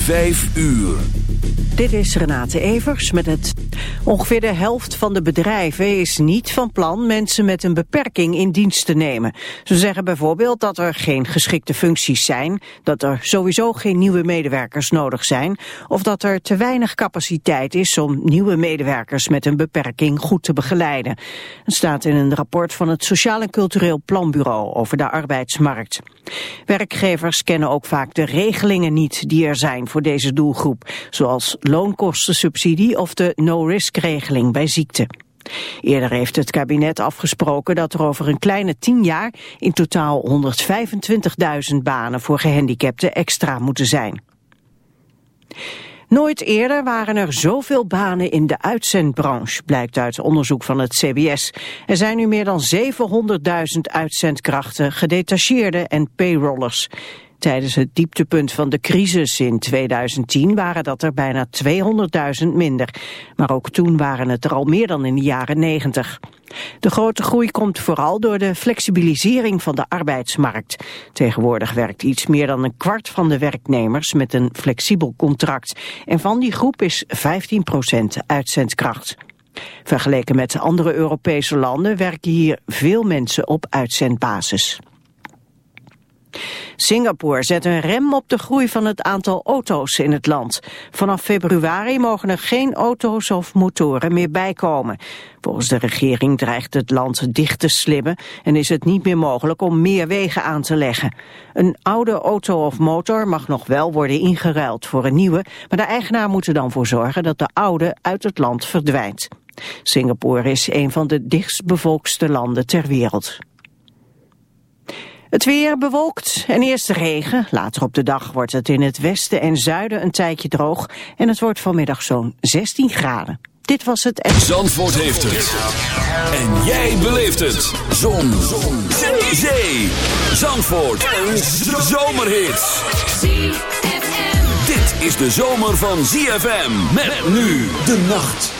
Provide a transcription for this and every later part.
Vijf uur. Dit is Renate Evers met het... Ongeveer de helft van de bedrijven is niet van plan mensen met een beperking in dienst te nemen. Ze zeggen bijvoorbeeld dat er geen geschikte functies zijn, dat er sowieso geen nieuwe medewerkers nodig zijn, of dat er te weinig capaciteit is om nieuwe medewerkers met een beperking goed te begeleiden. Het staat in een rapport van het Sociaal en Cultureel Planbureau over de arbeidsmarkt. Werkgevers kennen ook vaak de regelingen niet die er zijn voor deze doelgroep, zoals loonkostensubsidie of de no-risk-regeling bij ziekte. Eerder heeft het kabinet afgesproken dat er over een kleine tien jaar in totaal 125.000 banen voor gehandicapten extra moeten zijn. Nooit eerder waren er zoveel banen in de uitzendbranche, blijkt uit onderzoek van het CBS. Er zijn nu meer dan 700.000 uitzendkrachten, gedetacheerden en payrollers. Tijdens het dieptepunt van de crisis in 2010 waren dat er bijna 200.000 minder. Maar ook toen waren het er al meer dan in de jaren 90. De grote groei komt vooral door de flexibilisering van de arbeidsmarkt. Tegenwoordig werkt iets meer dan een kwart van de werknemers met een flexibel contract. En van die groep is 15% uitzendkracht. Vergeleken met andere Europese landen werken hier veel mensen op uitzendbasis. Singapore zet een rem op de groei van het aantal auto's in het land. Vanaf februari mogen er geen auto's of motoren meer bijkomen. Volgens de regering dreigt het land dicht te slimmen en is het niet meer mogelijk om meer wegen aan te leggen. Een oude auto of motor mag nog wel worden ingeruild voor een nieuwe, maar de eigenaar moet er dan voor zorgen dat de oude uit het land verdwijnt. Singapore is een van de dichtstbevolkste landen ter wereld. Het weer bewolkt en eerst regen. Later op de dag wordt het in het westen en zuiden een tijdje droog. En het wordt vanmiddag zo'n 16 graden. Dit was het... Zandvoort heeft het. En jij beleeft het. Zon. Zon. Zee. Zandvoort. Een zomerhit. Dit is de zomer van ZFM. Met nu de nacht.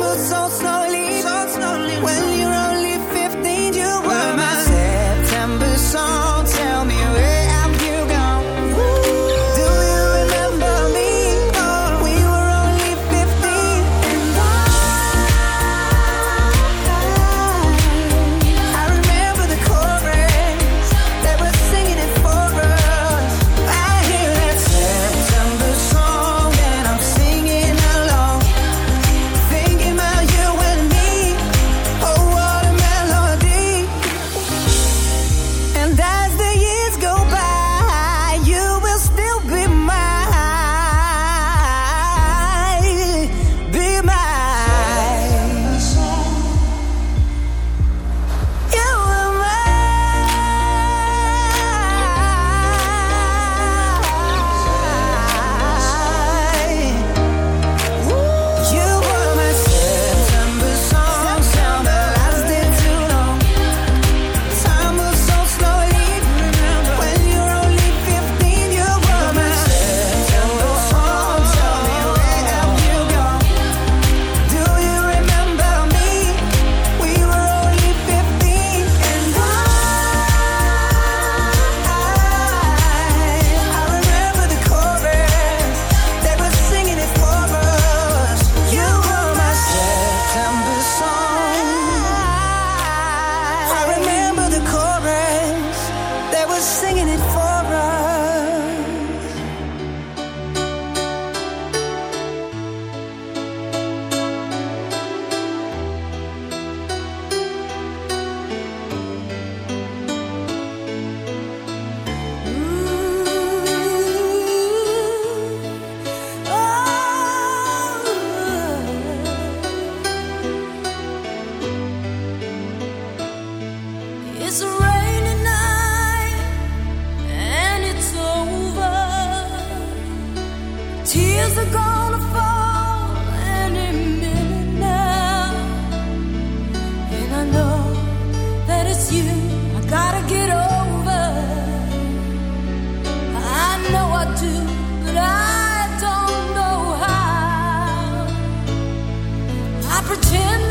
I pretend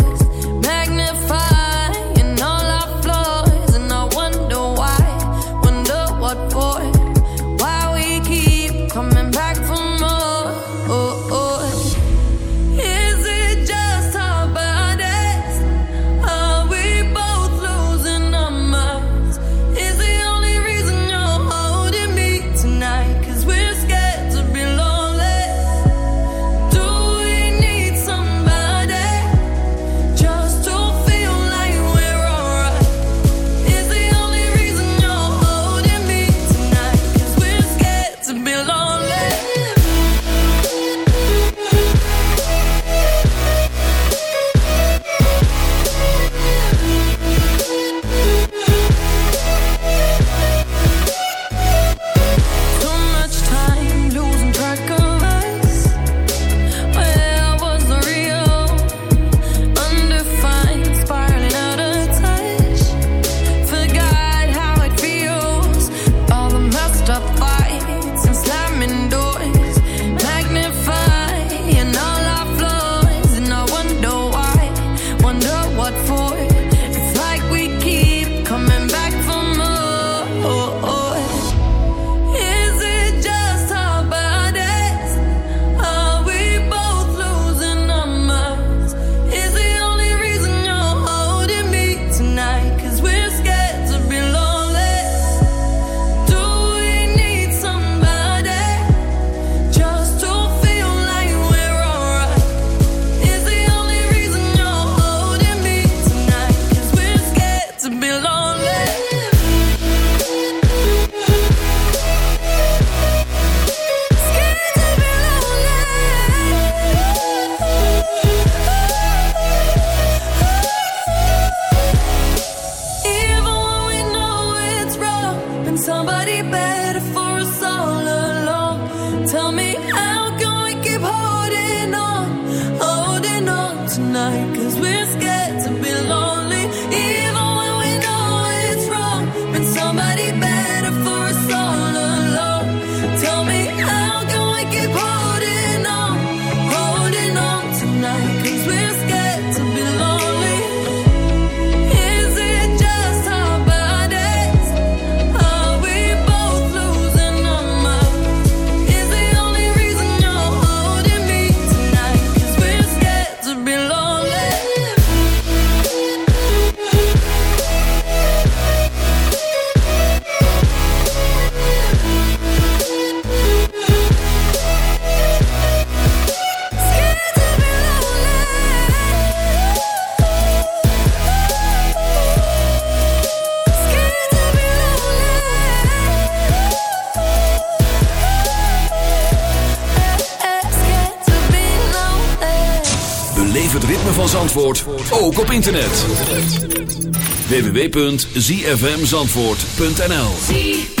www.zfmzandvoort.nl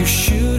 you should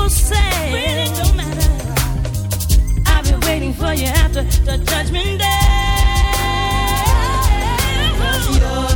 people say really don't matter. I've been waiting for you after the judgment day. Cause you're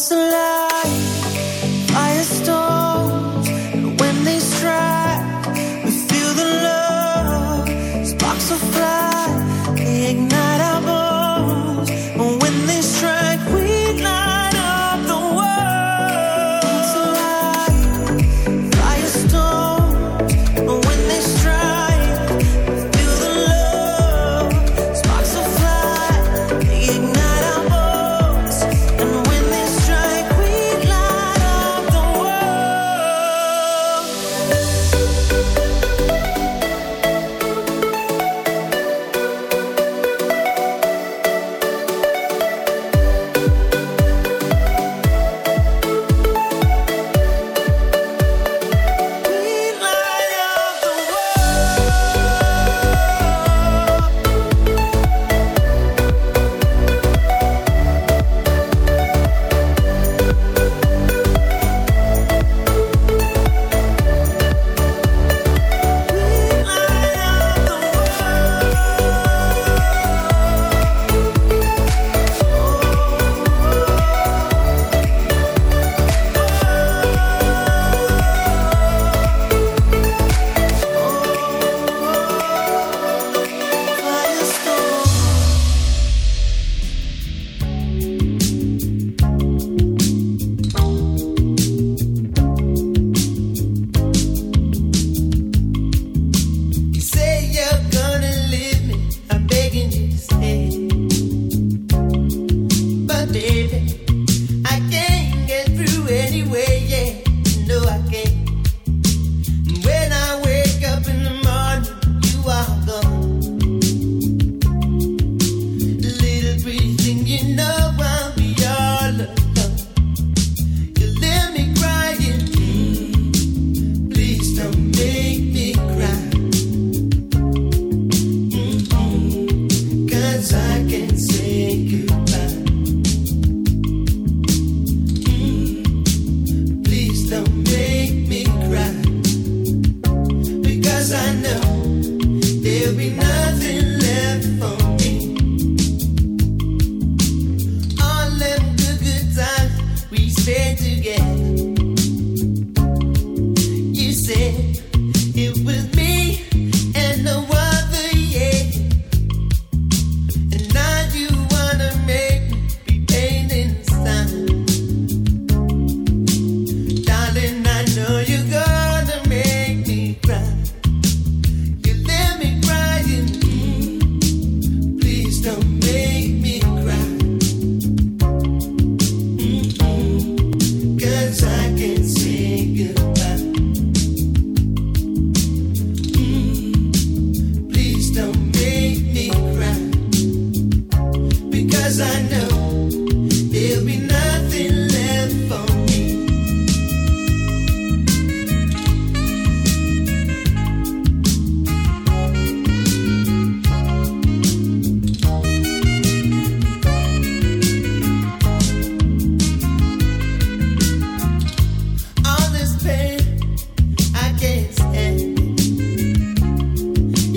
what's love.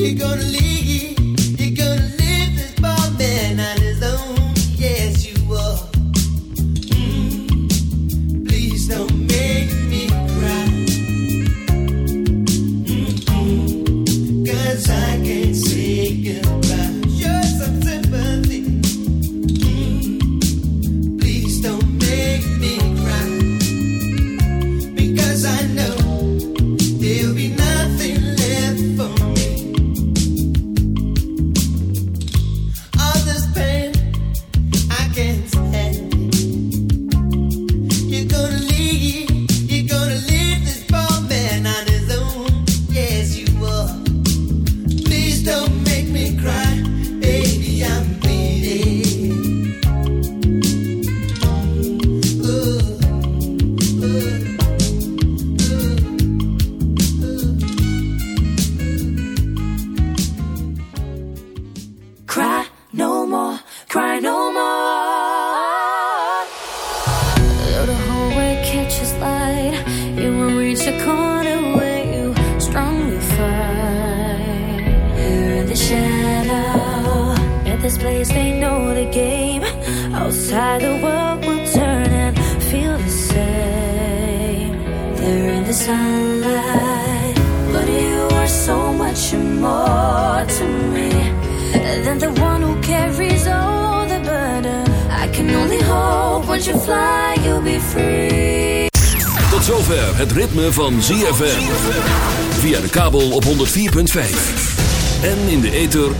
You're gonna leave.